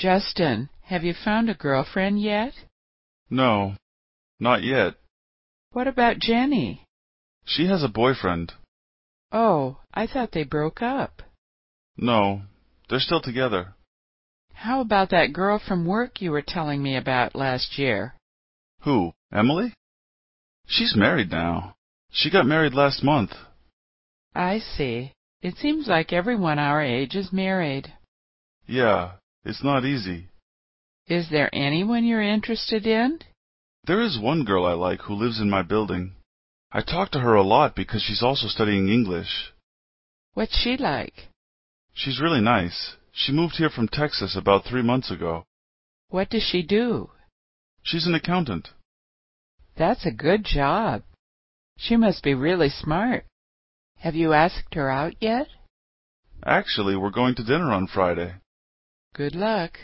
Justin, have you found a girlfriend yet? No, not yet. What about Jenny? She has a boyfriend. Oh, I thought they broke up. No, they're still together. How about that girl from work you were telling me about last year? Who, Emily? She's married now. She got married last month. I see. It seems like everyone our age is married. Yeah, it's not easy. Is there anyone you're interested in? There is one girl I like who lives in my building. I talk to her a lot because she's also studying English. What's she like? She's really nice. She moved here from Texas about three months ago. What does she do? She's an accountant. That's a good job. She must be really smart. Have you asked her out yet? Actually, we're going to dinner on Friday. Good luck!